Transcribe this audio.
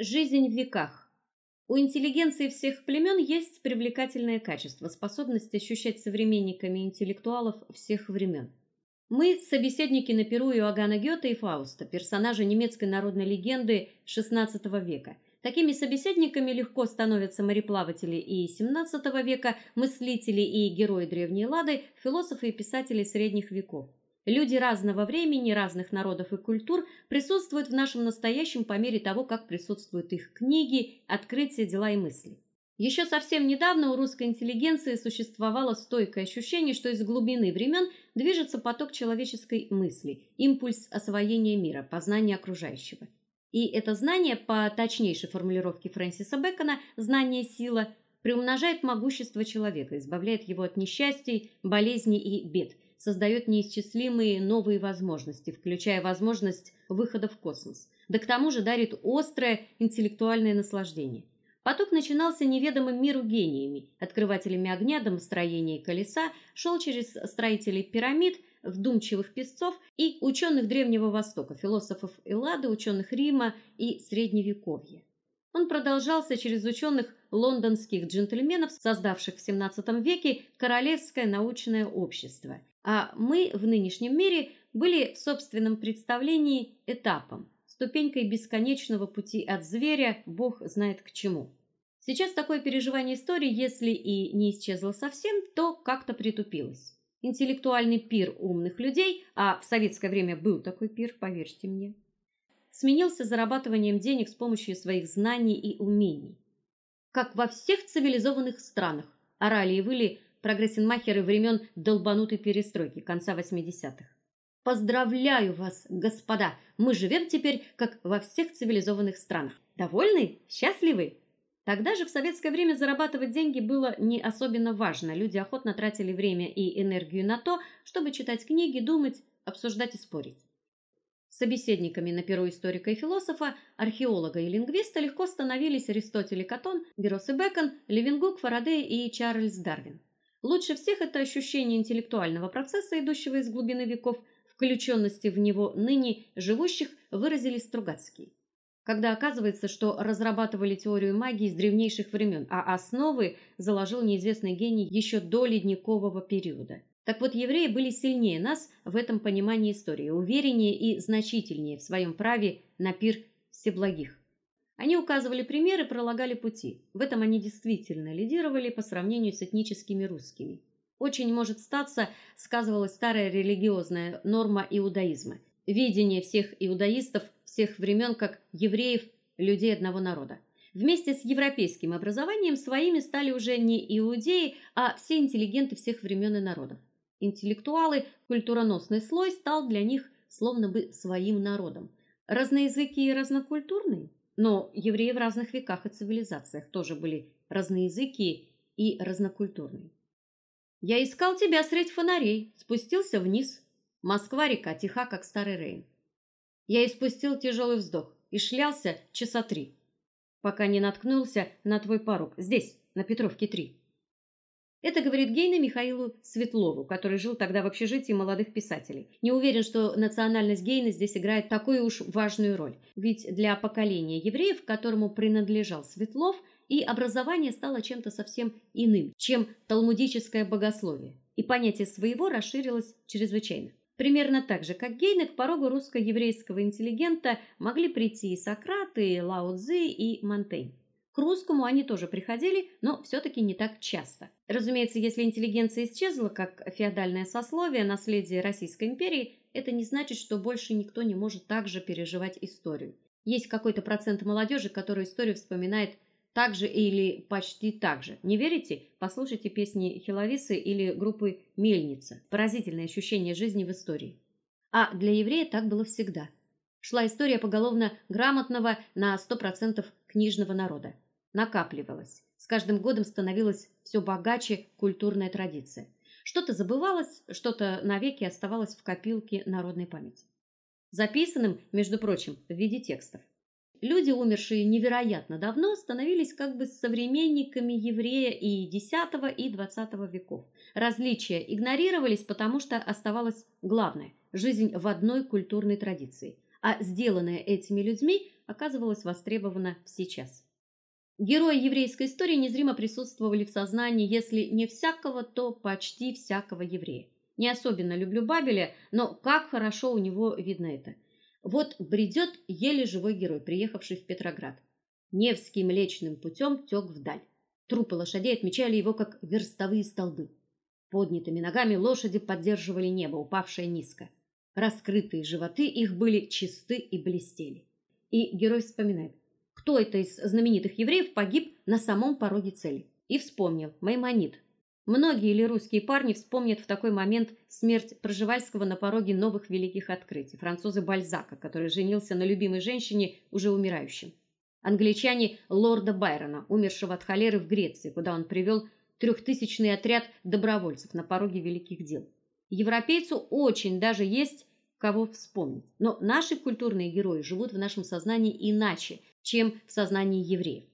Жизнь в веках. У интеллигенции всех племен есть привлекательное качество способность ощущать современниками интеллектуалов всех времен. Мы собеседники на перу Иоганна Гёте и Фауста, персонажи немецкой народной легенды XVI века. Такими собеседниками легко становятся мореплаватели и XVII века, мыслители и герои древней Лады, философы и писатели средних веков. Люди разного времени, разных народов и культур присутствуют в нашем настоящем по мере того, как присутствуют их книги, открытия, дела и мысли. Еще совсем недавно у русской интеллигенции существовало стойкое ощущение, что из глубины времен движется поток человеческой мысли, импульс освоения мира, познания окружающего. И это знание, по точнейшей формулировке Фрэнсиса Бэкона, знание сила приумножает могущество человека, избавляет его от несчастий, болезней и бед – создает неисчислимые новые возможности, включая возможность выхода в космос. Да к тому же дарит острое интеллектуальное наслаждение. Поток начинался неведомым миру гениями, открывателями огня до строения колеса, шел через строителей пирамид, вдумчивых писцов и ученых Древнего Востока, философов Эллады, ученых Рима и Средневековья. Он продолжался через ученых лондонских джентльменов, создавших в XVII веке Королевское научное общество, а мы в нынешнем мире были в собственном представлении этапом, ступенькой бесконечного пути от зверя, Бог знает к чему. Сейчас такое переживание истории, если и не исчезло совсем, то как-то притупилось. Интеллектуальный пир умных людей, а в советское время был такой пир, поверьте мне, сменился зарабатыванием денег с помощью своих знаний и умений. Как во всех цивилизованных странах, орали и выли прогрессенмахеры времен долбанутой перестройки конца 80-х. Поздравляю вас, господа. Мы живем теперь как во всех цивилизованных странах. Довольны? Счастливы? Тогда же в советское время зарабатывать деньги было не особенно важно. Люди охотно тратили время и энергию на то, чтобы читать книги, думать, обсуждать и спорить. Собеседниками на перу историка и философа, археолога и лингвиста легко становились Аристотель и Катон, Берос и Бэкон, Левингук, Фарадей и Чарльз Дарвин. Лучше всех это ощущение интеллектуального процесса, идущего из глубины веков, включенности в него ныне живущих, выразили Стругацкий. Когда оказывается, что разрабатывали теорию магии с древнейших времен, а основы заложил неизвестный гений еще до ледникового периода. Так вот, евреи были сильнее нас в этом понимании истории, увереннее и значительнее в своем праве на пир всеблагих. Они указывали примеры, пролагали пути. В этом они действительно лидировали по сравнению с этническими русскими. Очень может статься, сказывалась старая религиозная норма иудаизма, видение всех иудаистов всех времен как евреев, людей одного народа. Вместе с европейским образованием своими стали уже не иудеи, а все интеллигенты всех времен и народов. Интеллектуалы, культуроносный слой стал для них словно бы своим народом. Разноязыкие и разнокультурные но евреи в разных веках и цивилизациях тоже были разноязыкие и разнокультурные. Я искал тебя средь фонарей, спустился вниз. Москва-река тиха, как старый Рейн. Я испустил тяжелый вздох и шлялся часа три, пока не наткнулся на твой порог здесь, на Петровке 3. Это говорит Гейна Михаилу Светлову, который жил тогда в общежитии молодых писателей. Не уверен, что национальность Гейна здесь играет такую уж важную роль, ведь для поколения евреев, которому принадлежал Светлов, и образование стало чем-то совсем иным, чем талмудическое богословие, и понятие своего расширилось чрезвычайно. Примерно так же, как Гейне к порогу русско-еврейского интеллигента могли прийти и Сократ, и Лао Цзи, и Монтень. К русскому они тоже приходили, но все таки не так часто. Разумеется, если интеллигенция исчезла как феодальное сословие, наследие Российской империи, это не значит, что больше никто не может так же переживать историю. Есть какой-то процент молодежи, которая историю вспоминает так же или почти так же. Не верите? Послушайте песни Хиловисы или группы Мельница. Поразительное ощущение жизни в истории. А для еврея так было всегда. Шла история поголовно грамотного на 100% книжного народа накапливалось. С каждым годом становилась все богаче культурная традиция. Что-то забывалось, что-то навеки оставалось в копилке народной памяти. Записанным, между прочим, в виде текстов. Люди, умершие невероятно давно, становились как бы современниками еврея и X и XX веков. Различия игнорировались, потому что оставалось главное жизнь в одной культурной традиции. а сделанное этими людьми оказывалось востребовано сейчас. Герои еврейской истории незримо присутствовали в сознании, если не всякого, то почти всякого еврея. Не особенно люблю Бабеля, но как хорошо у него видно это. Вот бредет еле живой герой, приехавший в Петроград. Невский млечным путем тек вдаль. Трупы лошадей отмечали его как верстовые столбы. Поднятыми ногами лошади поддерживали небо, упавшее низко. Раскрытые животы их были чисты и блестели. И герой вспоминает: кто это из знаменитых евреев погиб на самом пороге цели? И вспомнил Маймонид. Многие ли русские парни вспомнят в такой момент смерть Проживальского на пороге новых великих открытий, француза Бальзака, который женился на любимой женщине, уже умирающем. Англичане лорда Байрона, умершего от холеры в Греции, куда он привел трехтысячный отряд добровольцев на пороге великих дел. Европейцу очень даже есть кого вспомнить. Но наши культурные герои живут в нашем сознании иначе, чем в сознании евреев.